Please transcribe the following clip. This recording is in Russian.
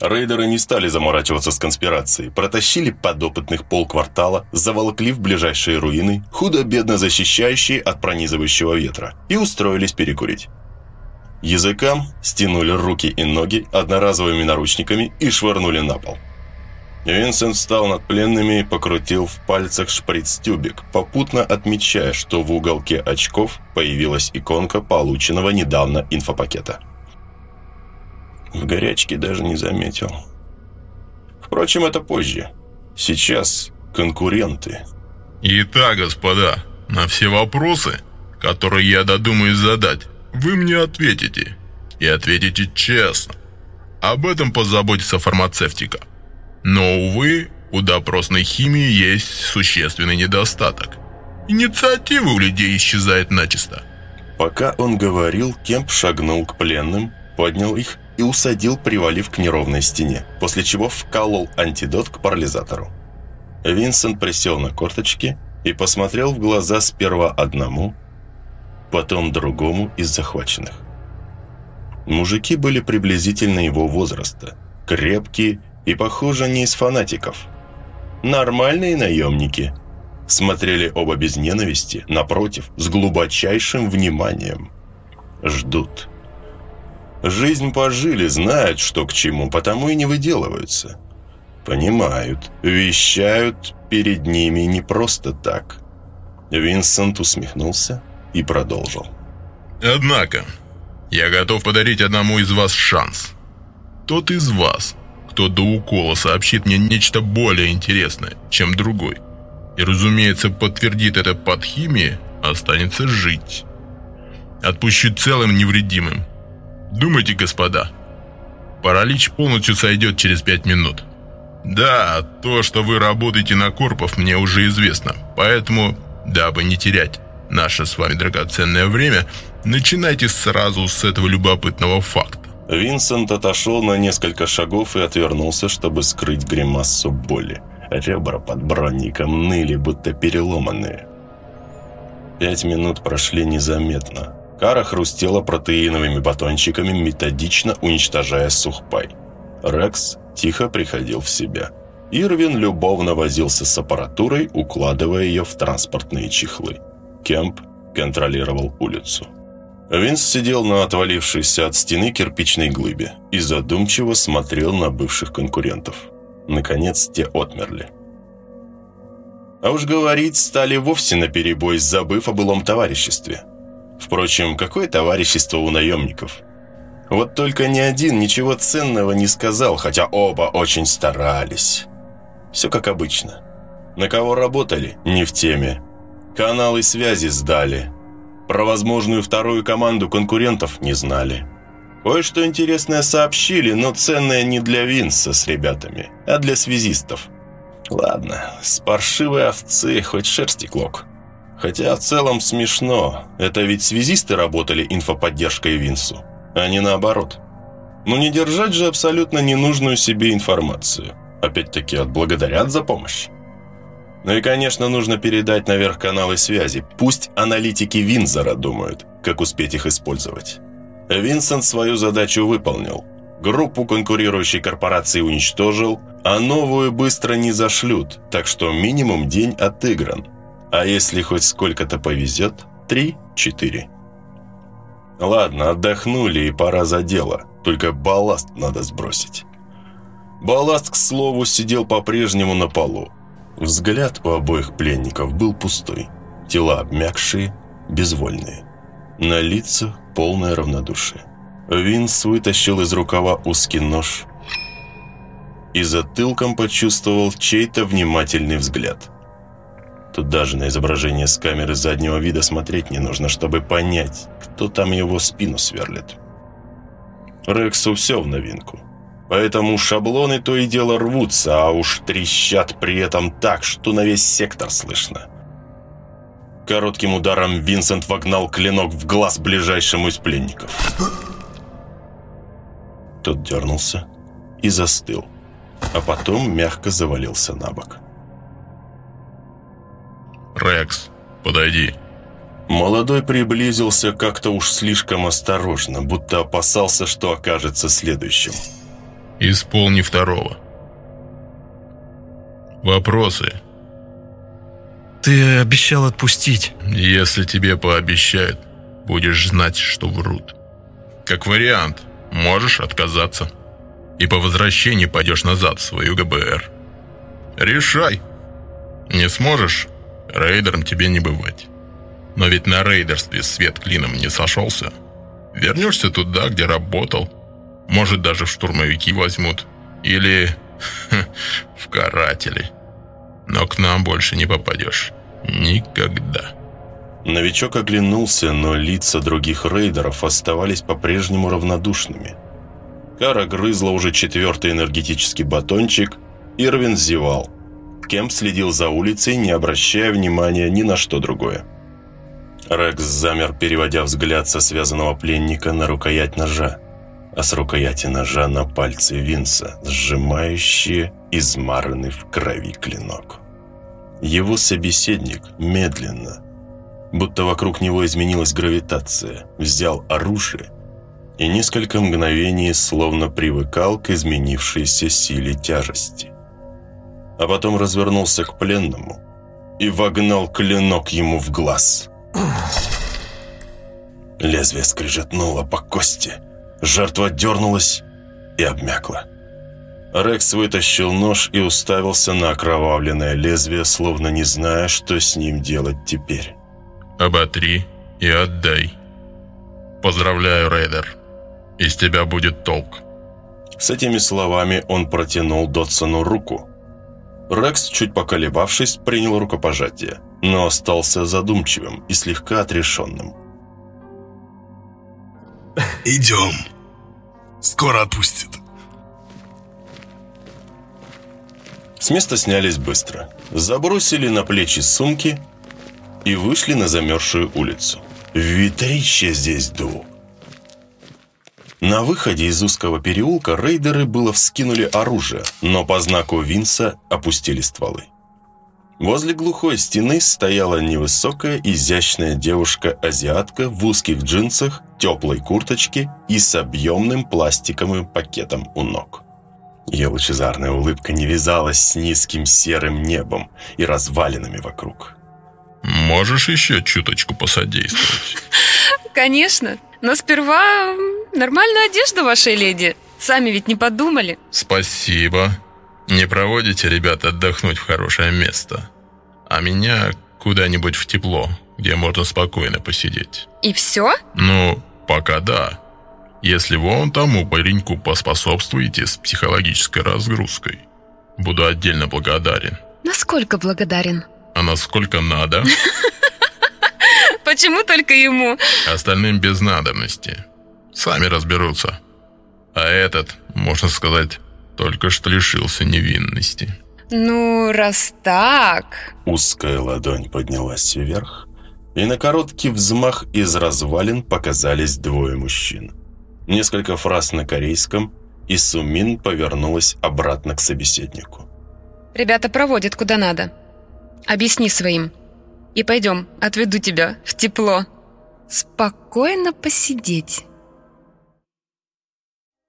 Рейдеры не стали заморачиваться с конспирацией, протащили подопытных полквартала, заволокли в ближайшие руины, худо-бедно защищающие от пронизывающего ветра, и устроились перекурить. Языкам стянули руки и ноги одноразовыми наручниками и швырнули на пол. Винсент встал над пленными и покрутил в пальцах шприц-тюбик, попутно отмечая, что в уголке очков появилась иконка полученного недавно инфопакета. В горячке даже не заметил. Впрочем, это позже. Сейчас конкуренты. Итак, господа, на все вопросы, которые я додумаюсь задать, вы мне ответите. И ответите честно. Об этом позаботится фармацевтика. Но, увы, у допросной химии есть существенный недостаток. Инициатива у людей исчезает начисто. Пока он говорил, Кемп шагнул к пленным, поднял их и усадил, привалив к неровной стене, после чего вколол антидот к парализатору. Винсент присел на корточки и посмотрел в глаза сперва одному, потом другому из захваченных. Мужики были приблизительно его возраста, крепкие и, похоже, не из фанатиков. Нормальные наемники. Смотрели оба без ненависти, напротив, с глубочайшим вниманием. Ждут. Жизнь пожили, знают, что к чему, потому и не выделываются. Понимают, вещают перед ними не просто так. Винсент усмехнулся и продолжил. Однако, я готов подарить одному из вас шанс. Тот из вас, кто до укола сообщит мне нечто более интересное, чем другой, и, разумеется, подтвердит это под химией, останется жить. Отпущу целым невредимым, Думайте, господа. Паралич полностью сойдет через пять минут. Да, то, что вы работаете на корпов, мне уже известно. Поэтому, дабы не терять наше с вами драгоценное время, начинайте сразу с этого любопытного факта. Винсент отошел на несколько шагов и отвернулся, чтобы скрыть гримасу боли. Ребра под бронником ныли, будто переломанные. Пять минут прошли незаметно. Кара хрустела протеиновыми батончиками, методично уничтожая сухпай. Рекс тихо приходил в себя. Ирвин любовно возился с аппаратурой, укладывая ее в транспортные чехлы. Кемп контролировал улицу. Винс сидел на отвалившейся от стены кирпичной глыбе и задумчиво смотрел на бывших конкурентов. Наконец, те отмерли. А уж говорить стали вовсе наперебой, забыв о былом товариществе. Впрочем, какое товарищество у наемников? Вот только ни один ничего ценного не сказал, хотя оба очень старались. Все как обычно. На кого работали? Не в теме. Каналы связи сдали. Про возможную вторую команду конкурентов не знали. Кое-что интересное сообщили, но ценное не для Винса с ребятами, а для связистов. Ладно, с паршивой овцы хоть шерсти клок. Хотя в целом смешно. Это ведь связисты работали инфоподдержкой Винсу, а не наоборот. Но не держать же абсолютно ненужную себе информацию. Опять-таки отблагодарят за помощь. Ну и, конечно, нужно передать наверх каналы связи. Пусть аналитики Винзора думают, как успеть их использовать. Винсент свою задачу выполнил. Группу конкурирующей корпорации уничтожил, а новую быстро не зашлют, так что минимум день отыгран. А если хоть сколько-то повезет, три-четыре. Ладно, отдохнули и пора за дело. Только балласт надо сбросить. Балласт, к слову, сидел по-прежнему на полу. Взгляд у обоих пленников был пустой. Тела обмякшие, безвольные. На лицах полное равнодушие. Винс вытащил из рукава узкий нож и затылком почувствовал чей-то внимательный взгляд – Тут даже на изображение с камеры заднего вида смотреть не нужно, чтобы понять, кто там его спину сверлит. Рексу все в новинку. Поэтому шаблоны то и дело рвутся, а уж трещат при этом так, что на весь сектор слышно. Коротким ударом Винсент вогнал клинок в глаз ближайшему из пленников. Тот дернулся и застыл, а потом мягко завалился на бок. «Рекс, подойди». Молодой приблизился как-то уж слишком осторожно, будто опасался, что окажется следующим. Исполни второго. Вопросы? Ты обещал отпустить. Если тебе пообещают, будешь знать, что врут. Как вариант, можешь отказаться. И по возвращении пойдешь назад в свою ГБР. Решай. Не сможешь, рейдером тебе не бывать. Но ведь на рейдерстве свет клином не сошелся. Вернешься туда, где работал. Может, даже в штурмовики возьмут. Или в каратели. Но к нам больше не попадешь. Никогда. Новичок оглянулся, но лица других рейдеров оставались по-прежнему равнодушными. Кара грызла уже четвертый энергетический батончик, Ирвин зевал. Кемп следил за улицей, не обращая внимания ни на что другое. Рекс замер, переводя взгляд со связанного пленника на рукоять ножа, а с рукояти ножа на пальцы Винса, сжимающие измаранный в крови клинок. Его собеседник медленно, будто вокруг него изменилась гравитация, взял оружие и несколько мгновений словно привыкал к изменившейся силе тяжести. А потом развернулся к пленному и вогнал клинок ему в глаз. Лезвие скрежетнуло по кости, жертва дернулась и обмякла. Рекс вытащил нож и уставился на окровавленное лезвие, словно не зная, что с ним делать теперь. «Оботри и отдай. Поздравляю, Рейдер. Из тебя будет толк». С этими словами он протянул Дотсону руку. Рекс, чуть поколебавшись, принял рукопожатие, но остался задумчивым и слегка отрешенным. «Идем. Скоро отпустит». С места снялись быстро. Забросили на плечи сумки и вышли на замерзшую улицу. Ветрище здесь дул. На выходе из узкого переулка рейдеры было вскинули оружие, но по знаку Винса опустили стволы. Возле глухой стены стояла невысокая, изящная девушка-азиатка в узких джинсах, теплой курточке и с объемным пластиковым пакетом у ног. Ее лучезарная улыбка не вязалась с низким серым небом и развалинами вокруг. Можешь еще чуточку посодействовать? Конечно, но сперва нормальную одежду вашей леди. Сами ведь не подумали. Спасибо. Не проводите ребят отдохнуть в хорошее место. А меня куда-нибудь в тепло, где можно спокойно посидеть. И все? Ну, пока да. Если вон тому пареньку поспособствуете с психологической разгрузкой, буду отдельно благодарен. Насколько благодарен? А насколько надо? Почему только ему? Остальным без надобности. Сами разберутся. А этот, можно сказать, только что лишился невинности. Ну, раз так... Узкая ладонь поднялась вверх, и на короткий взмах из развалин показались двое мужчин. Несколько фраз на корейском, и Сумин повернулась обратно к собеседнику. Ребята проводят куда надо. Объясни своим. И пойдем, отведу тебя в тепло. Спокойно посидеть.